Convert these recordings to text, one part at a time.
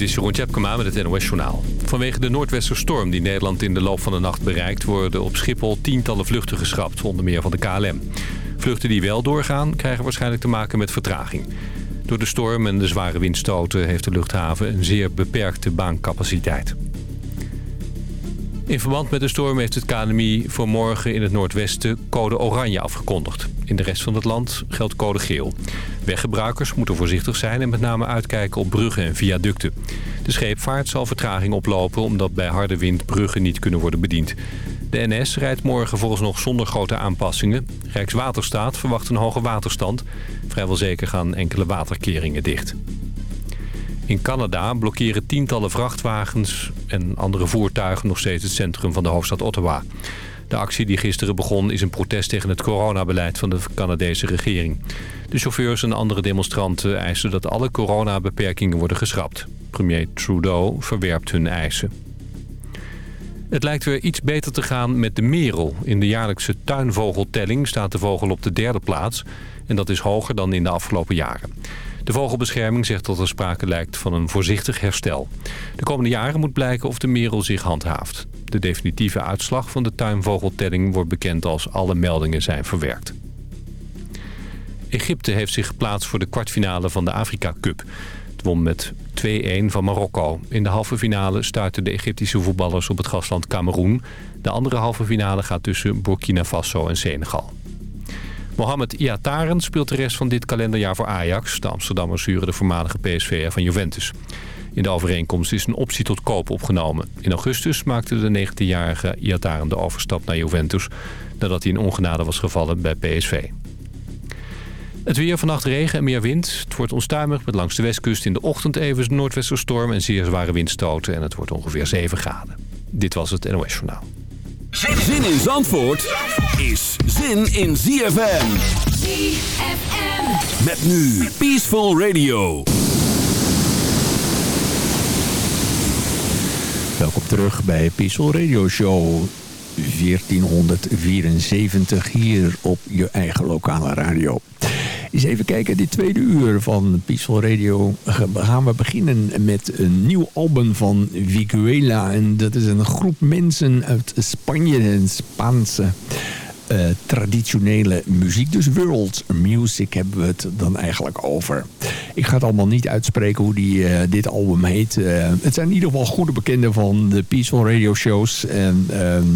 dit is Jeroen Tjepkema met het NOS Journaal. Vanwege de noordwesterstorm die Nederland in de loop van de nacht bereikt... worden op Schiphol tientallen vluchten geschrapt, onder meer van de KLM. Vluchten die wel doorgaan, krijgen waarschijnlijk te maken met vertraging. Door de storm en de zware windstoten heeft de luchthaven een zeer beperkte baancapaciteit. In verband met de storm heeft het KNMI voor morgen in het noordwesten code oranje afgekondigd. In de rest van het land geldt code geel. Weggebruikers moeten voorzichtig zijn en met name uitkijken op bruggen en viaducten. De scheepvaart zal vertraging oplopen omdat bij harde wind bruggen niet kunnen worden bediend. De NS rijdt morgen volgens nog zonder grote aanpassingen. Rijkswaterstaat verwacht een hoge waterstand. Vrijwel zeker gaan enkele waterkeringen dicht. In Canada blokkeren tientallen vrachtwagens en andere voertuigen nog steeds het centrum van de hoofdstad Ottawa. De actie die gisteren begon is een protest tegen het coronabeleid van de Canadese regering. De chauffeurs en andere demonstranten eisen dat alle coronabeperkingen worden geschrapt. Premier Trudeau verwerpt hun eisen. Het lijkt weer iets beter te gaan met de merel. In de jaarlijkse tuinvogeltelling staat de vogel op de derde plaats. En dat is hoger dan in de afgelopen jaren. De vogelbescherming zegt dat er sprake lijkt van een voorzichtig herstel. De komende jaren moet blijken of de merel zich handhaaft. De definitieve uitslag van de tuinvogeltelling wordt bekend als alle meldingen zijn verwerkt. Egypte heeft zich geplaatst voor de kwartfinale van de Afrika Cup. Het won met 2-1 van Marokko. In de halve finale stuiten de Egyptische voetballers op het gastland Cameroen. De andere halve finale gaat tussen Burkina Faso en Senegal. Mohamed Iataren speelt de rest van dit kalenderjaar voor Ajax. De Amsterdammers huren de voormalige PSV van Juventus. In de overeenkomst is een optie tot koop opgenomen. In augustus maakte de 19-jarige Iataren de overstap naar Juventus... nadat hij in ongenade was gevallen bij PSV. Het weer vannacht regen en meer wind. Het wordt onstuimig met langs de westkust in de ochtend even noordwesterstorm... en zeer zware windstoten en het wordt ongeveer 7 graden. Dit was het NOS Journaal. Zin in Zandvoort is zin in ZFM. ZFM. Met nu Peaceful Radio. Welkom terug bij Peaceful Radio Show 1474 hier op je eigen lokale radio. Eens even kijken, dit tweede uur van Peaceful Radio gaan we beginnen met een nieuw album van Viguela. En dat is een groep mensen uit Spanje en Spaanse uh, traditionele muziek. Dus world music hebben we het dan eigenlijk over. Ik ga het allemaal niet uitspreken hoe die, uh, dit album heet. Uh, het zijn in ieder geval goede bekenden van de Peaceful Radio shows. En ehm,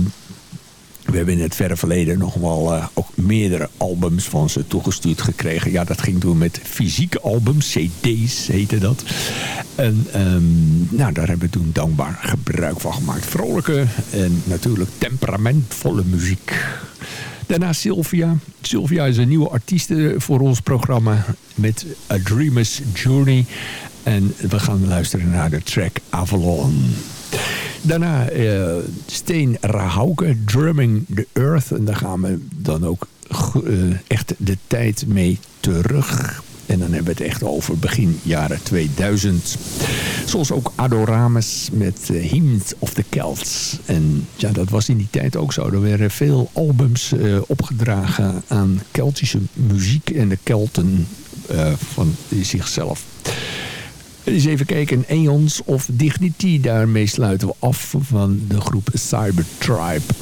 we hebben in het verre verleden nog wel uh, ook meerdere albums van ze toegestuurd gekregen. Ja, dat ging toen met fysieke albums, cd's heette dat. En um, nou, daar hebben we toen dankbaar gebruik van gemaakt. Vrolijke en natuurlijk temperamentvolle muziek. Daarna Sylvia. Sylvia is een nieuwe artieste voor ons programma met A Dreamer's Journey. En we gaan luisteren naar de track Avalon. Daarna uh, Steen Rahauke, Drumming the Earth. En daar gaan we dan ook uh, echt de tijd mee terug. En dan hebben we het echt over begin jaren 2000. Zoals ook Adoramus met uh, Hymns of the Celts. En ja, dat was in die tijd ook zo. Er werden veel albums opgedragen aan Keltische muziek en de Kelten van zichzelf. Eens even kijken, Eons of Dignity. Daarmee sluiten we af van de groep Cybertribe.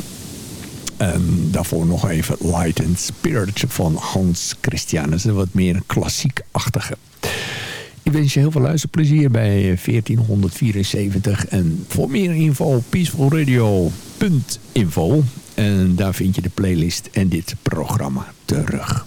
En daarvoor nog even Light and Spirit van Hans Christian. Dat is een wat meer klassiek-achtige. Ik wens je heel veel luisterplezier bij 1474. En voor meer info peacefulradio.info. En daar vind je de playlist en dit programma terug.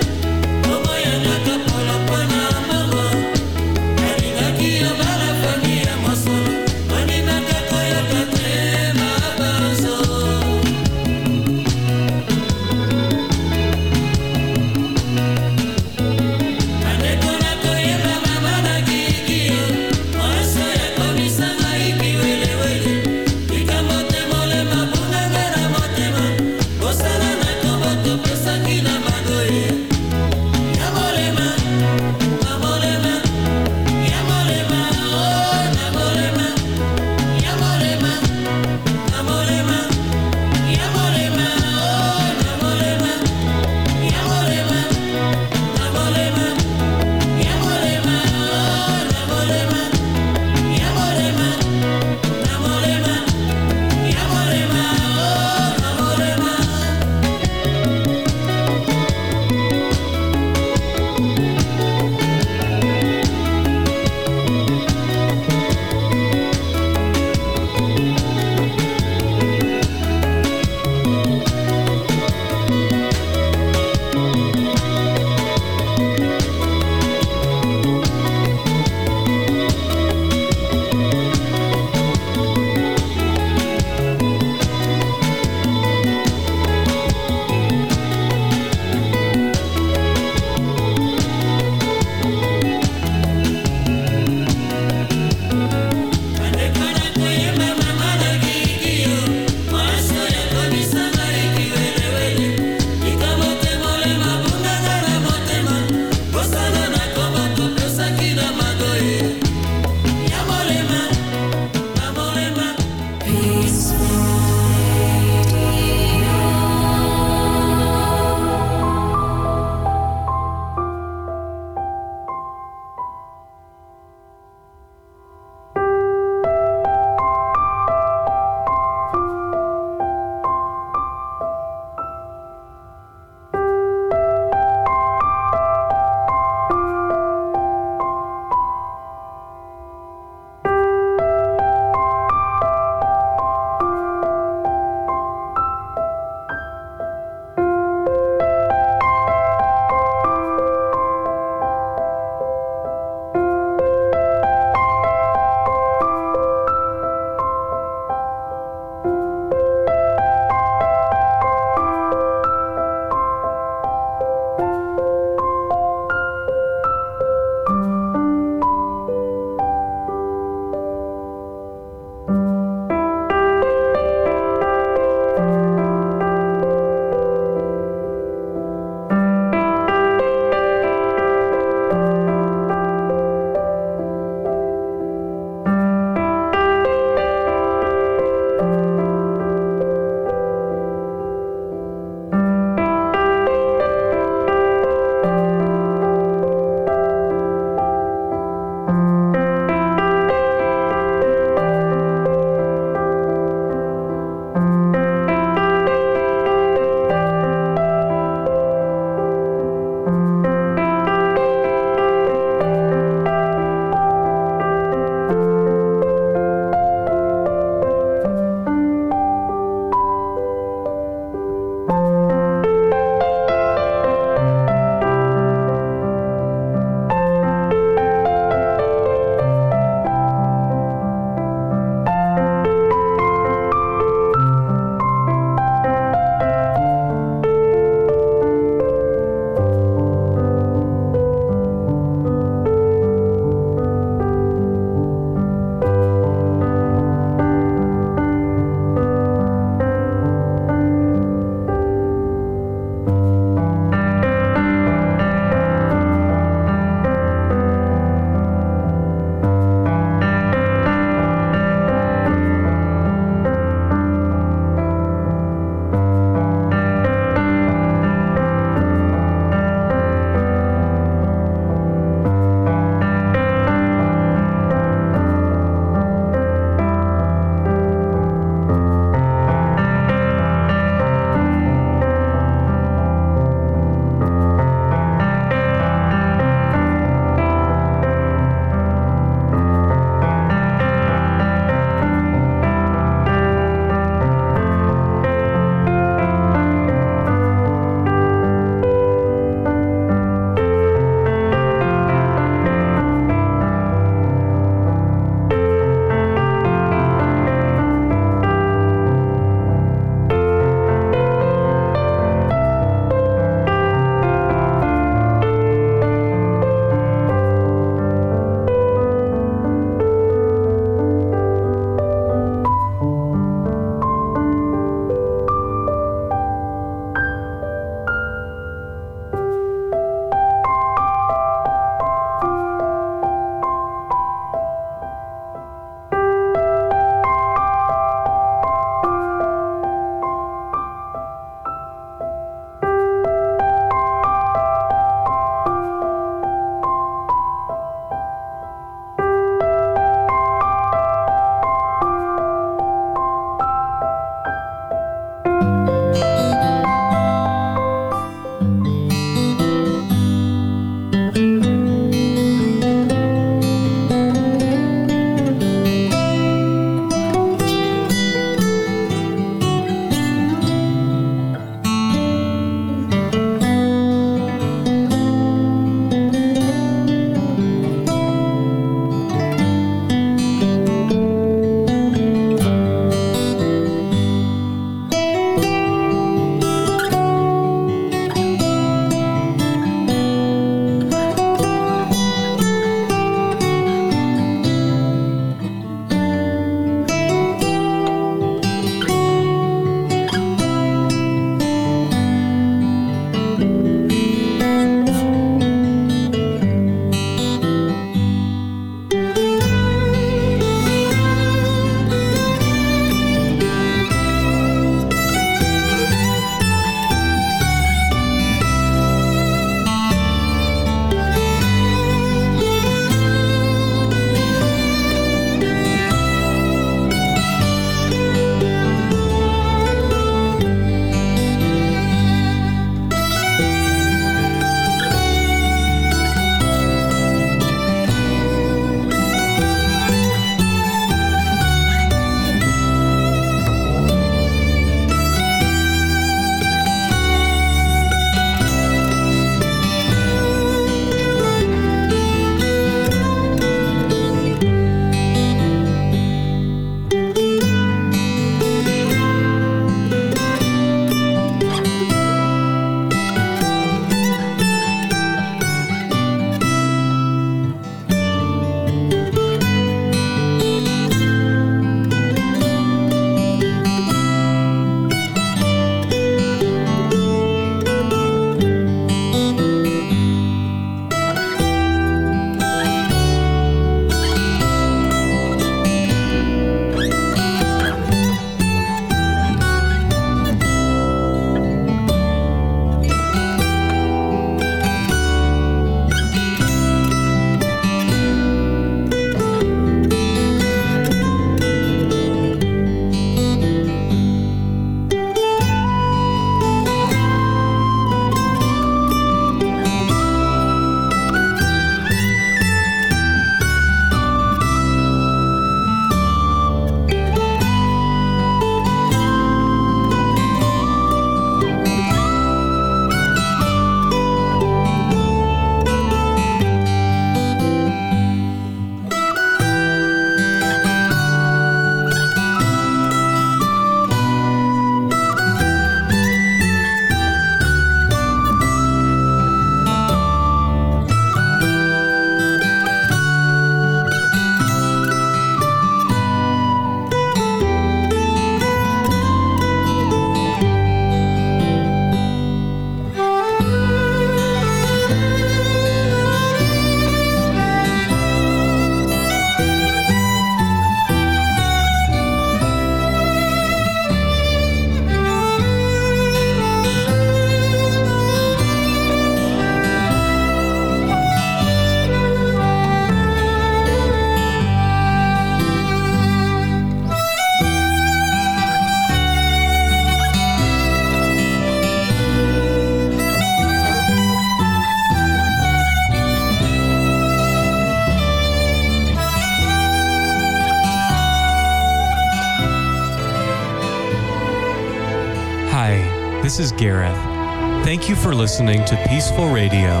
Listening to Peaceful Radio.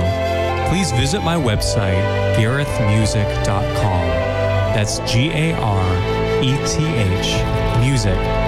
Please visit my website, garethmusic.com. That's G A R E T H music.com.